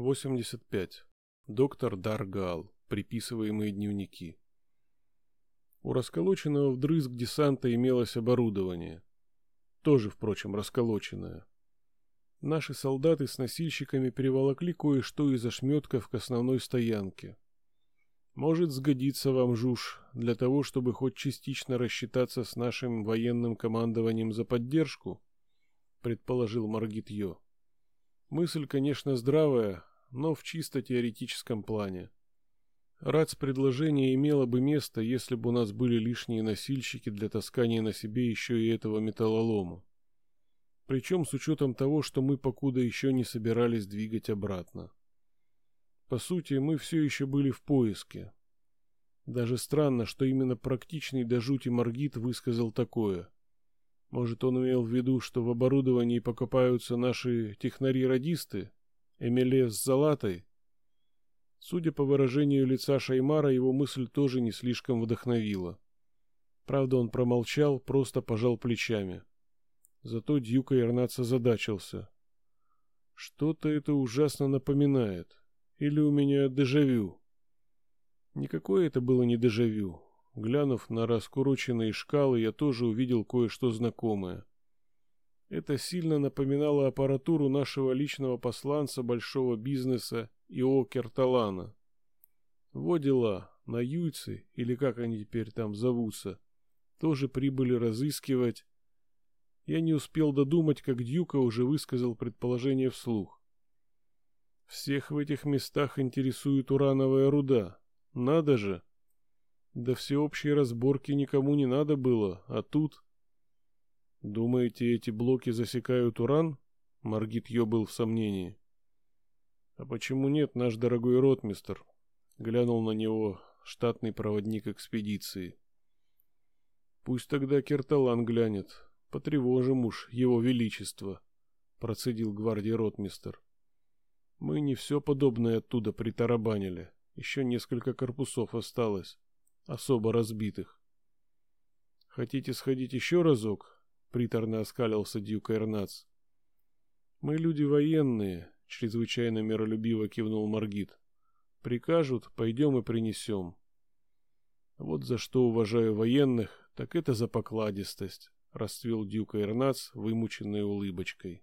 85. Доктор Даргал. Приписываемые дневники. У расколоченного вдрызг десанта имелось оборудование. Тоже, впрочем, расколоченное. Наши солдаты с носильщиками переволокли кое-что из ошметков к основной стоянке. Может сгодиться вам, Жуж, для того, чтобы хоть частично рассчитаться с нашим военным командованием за поддержку? Предположил Маргит Йо. Мысль, конечно, здравая, но в чисто теоретическом плане. Рац предложение имело бы место, если бы у нас были лишние носильщики для таскания на себе еще и этого металлолома. Причем с учетом того, что мы покуда еще не собирались двигать обратно. По сути, мы все еще были в поиске. Даже странно, что именно практичный до жути Маргит высказал такое. Может, он имел в виду, что в оборудовании покупаются наши технари-радисты, Эмиле с Залатой. Судя по выражению лица Шаймара, его мысль тоже не слишком вдохновила. Правда, он промолчал, просто пожал плечами. Зато Дьюка Ирнац озадачился. Что-то это ужасно напоминает. Или у меня дежавю? Никакое это было не дежавю. Глянув на раскуроченные шкалы, я тоже увидел кое-что знакомое. Это сильно напоминало аппаратуру нашего личного посланца большого бизнеса Ио Керталана. Во дела, на Юйцы, или как они теперь там зовутся, тоже прибыли разыскивать. Я не успел додумать, как Дьюка уже высказал предположение вслух. Всех в этих местах интересует урановая руда. Надо же! До всеобщей разборки никому не надо было, а тут... Думаете, эти блоки засекают уран? Маргит Йо был в сомнении. А почему нет, наш дорогой ротмистер? Глянул на него штатный проводник экспедиции. Пусть тогда Керталан глянет. Потревожим уж его величество, процедил гвардии ротмистер. Мы не все подобное оттуда притарабанили. Еще несколько корпусов осталось, особо разбитых. Хотите сходить еще разок? Приторно оскалился Дьюк Эрнац. Мы люди военные, чрезвычайно миролюбиво кивнул Маргит. Прикажут, пойдем и принесем. Вот за что уважаю военных, так это за покладистость, расцвел Дьюк Эрнац, вымученной улыбочкой.